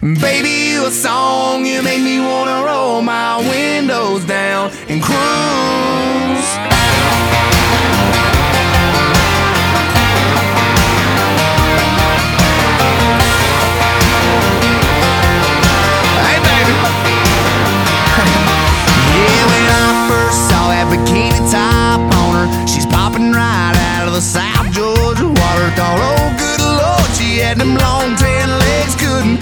Baby, you a song, you make me wanna roll my windows down and cruise. Bikini top on her, she's popping right out of the South Georgia water. Thought, oh, good lord, she had them long tan legs. Couldn't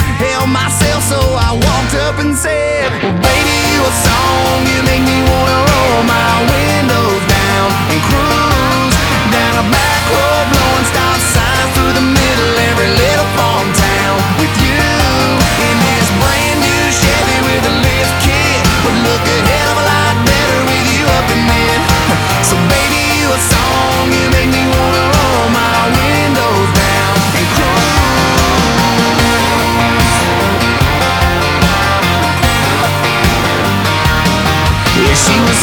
help myself, so I walked up and said, Well, baby, you a song, you make me wanna roll my windows down and cruise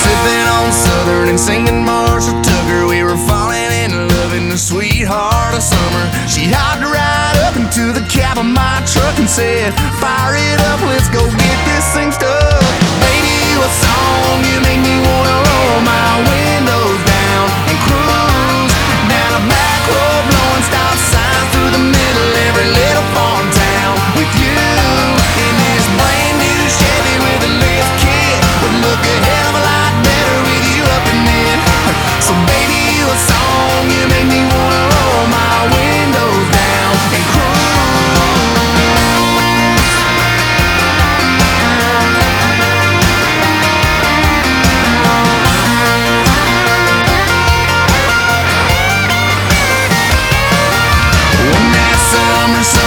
sipping on Southern and singing Marshall Tucker. We were falling in love in the sweetheart of summer. She hopped right up into the cab of my truck and said, Fire it up, let's go get this thing stuck.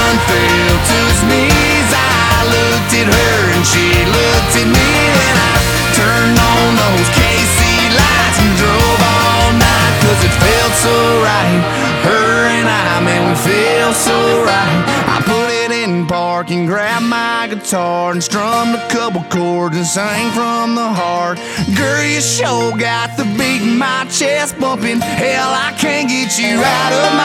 Sun fell to his knees, I looked at her and she looked at me, and I turned on those KC lights and drove all night, cause it felt so right. Her and I, man, we feel so right. I put it in park and grabbed my guitar and strummed a couple chords and sang from the heart. Girl, you sure got the beat in my chest bumping. Hell, I can't get you out of